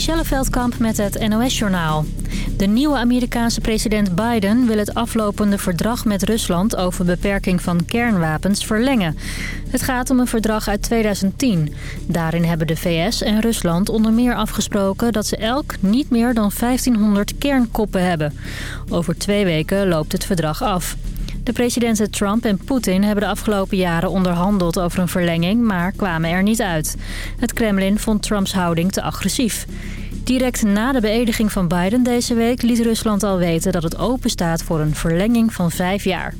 Michelle Veldkamp met het NOS-journaal. De nieuwe Amerikaanse president Biden wil het aflopende verdrag met Rusland... over beperking van kernwapens verlengen. Het gaat om een verdrag uit 2010. Daarin hebben de VS en Rusland onder meer afgesproken... dat ze elk niet meer dan 1500 kernkoppen hebben. Over twee weken loopt het verdrag af. De presidenten Trump en Poetin hebben de afgelopen jaren onderhandeld over een verlenging, maar kwamen er niet uit. Het Kremlin vond Trumps houding te agressief. Direct na de beëdiging van Biden deze week liet Rusland al weten dat het open staat voor een verlenging van vijf jaar.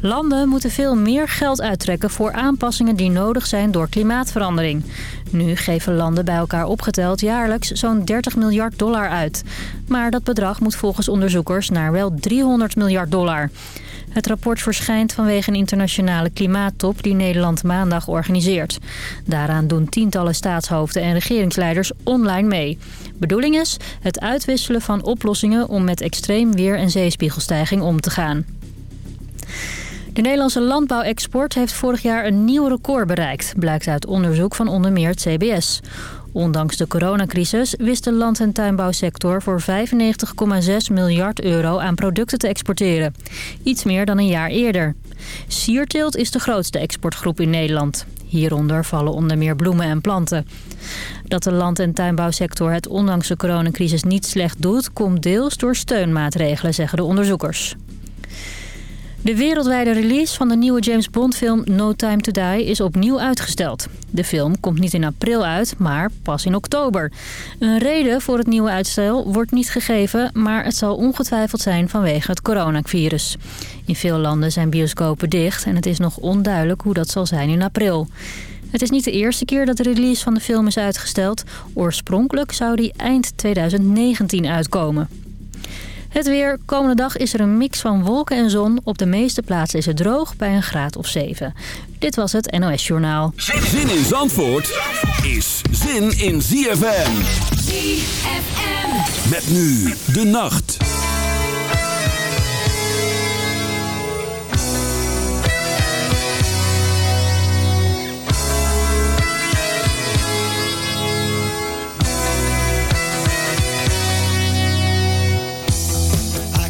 Landen moeten veel meer geld uittrekken voor aanpassingen die nodig zijn door klimaatverandering. Nu geven landen bij elkaar opgeteld jaarlijks zo'n 30 miljard dollar uit. Maar dat bedrag moet volgens onderzoekers naar wel 300 miljard dollar. Het rapport verschijnt vanwege een internationale klimaattop die Nederland maandag organiseert. Daaraan doen tientallen staatshoofden en regeringsleiders online mee. Bedoeling is het uitwisselen van oplossingen om met extreem weer en zeespiegelstijging om te gaan. De Nederlandse landbouwexport heeft vorig jaar een nieuw record bereikt... blijkt uit onderzoek van onder meer CBS. Ondanks de coronacrisis wist de land- en tuinbouwsector... voor 95,6 miljard euro aan producten te exporteren. Iets meer dan een jaar eerder. Sierteelt is de grootste exportgroep in Nederland. Hieronder vallen onder meer bloemen en planten. Dat de land- en tuinbouwsector het ondanks de coronacrisis niet slecht doet... komt deels door steunmaatregelen, zeggen de onderzoekers. De wereldwijde release van de nieuwe James Bond film No Time to Die is opnieuw uitgesteld. De film komt niet in april uit, maar pas in oktober. Een reden voor het nieuwe uitstel wordt niet gegeven, maar het zal ongetwijfeld zijn vanwege het coronavirus. In veel landen zijn bioscopen dicht en het is nog onduidelijk hoe dat zal zijn in april. Het is niet de eerste keer dat de release van de film is uitgesteld. Oorspronkelijk zou die eind 2019 uitkomen. Het weer. Komende dag is er een mix van wolken en zon. Op de meeste plaatsen is het droog bij een graad of 7. Dit was het NOS Journaal. Zin in Zandvoort is zin in ZFM. ZFM. Met nu de nacht.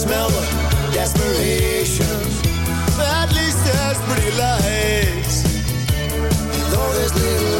Smell the desperation. At least there's pretty lights. Though there's little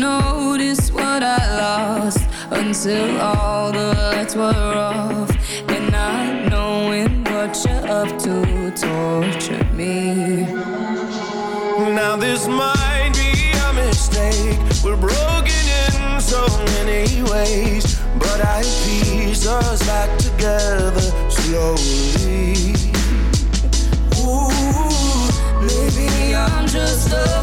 notice what I lost until all the lights were off. And not knowing what you're up to tortured me. Now this might be a mistake. We're broken in so many ways, but I piece us back together slowly. Ooh, maybe I'm just a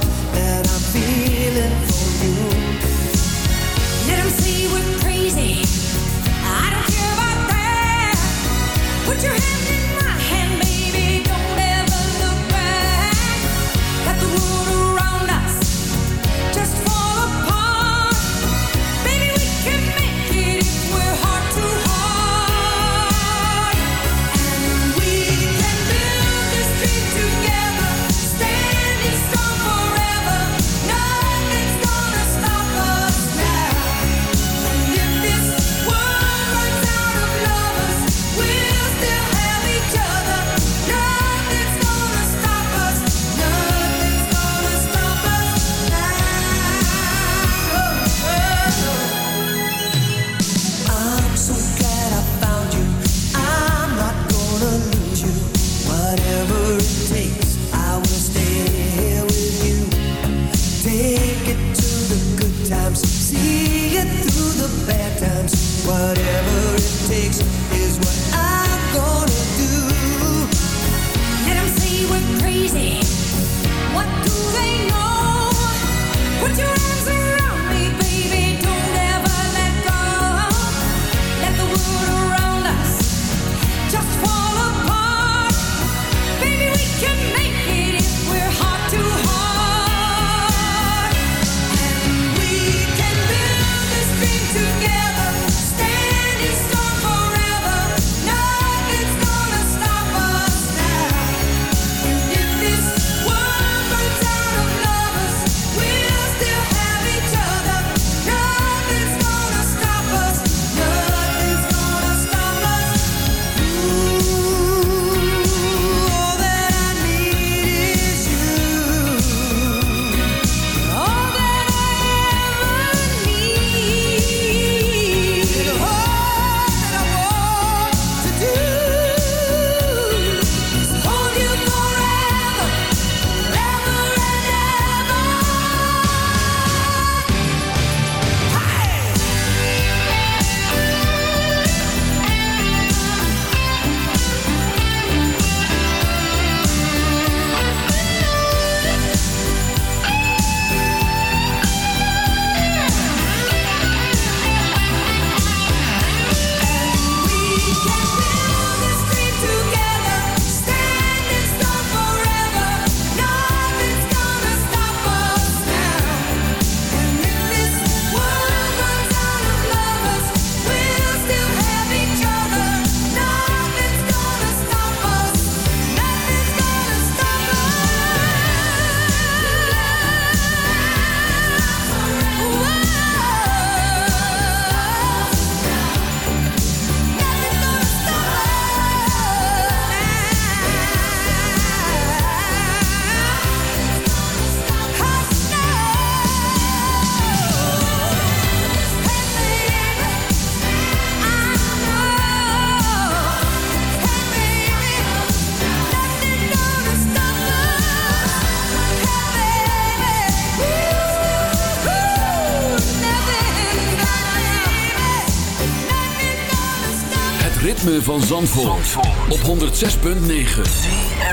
ritme van Zandvoort, op 106.9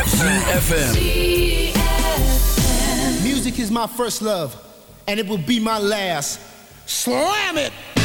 ZFM Music is my first love and it will be my last. Slam it!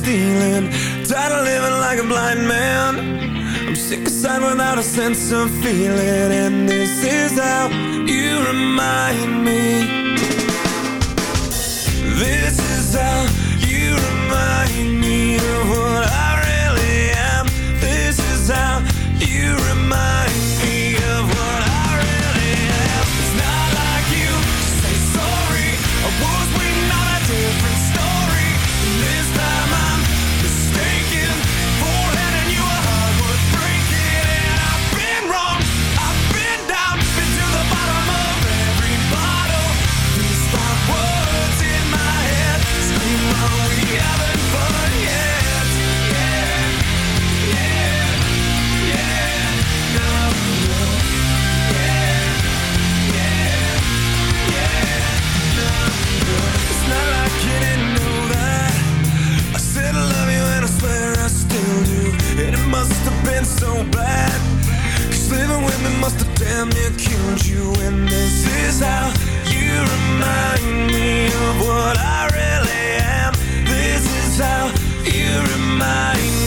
stealing. Tired of living like a blind man. I'm sick aside without a sense of feeling. And this is how you remind me. This is how so bad. Cause living with me must have damn near killed you. And this is how you remind me of what I really am. This is how you remind me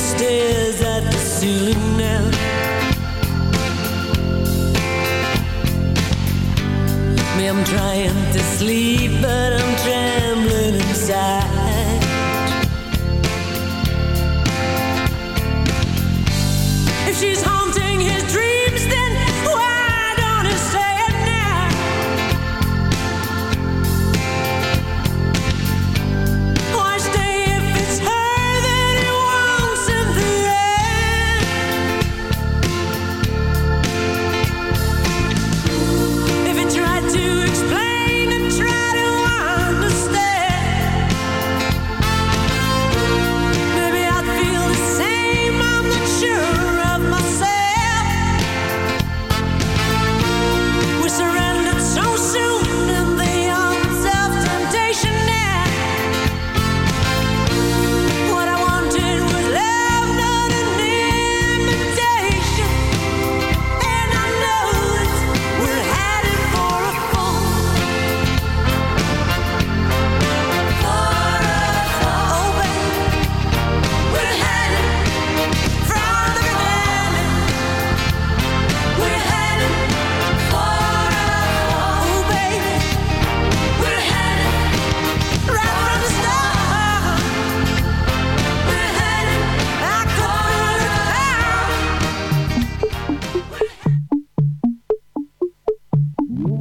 Still.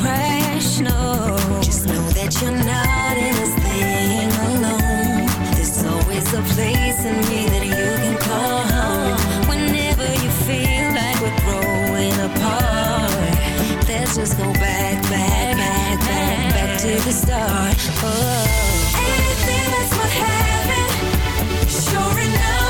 crash, no. Just know that you're not in this thing alone. There's always a place in me that you can call home. Whenever you feel like we're growing apart, let's just go back, back, back, back, back to the start. Oh. Anything that's what happened, sure enough.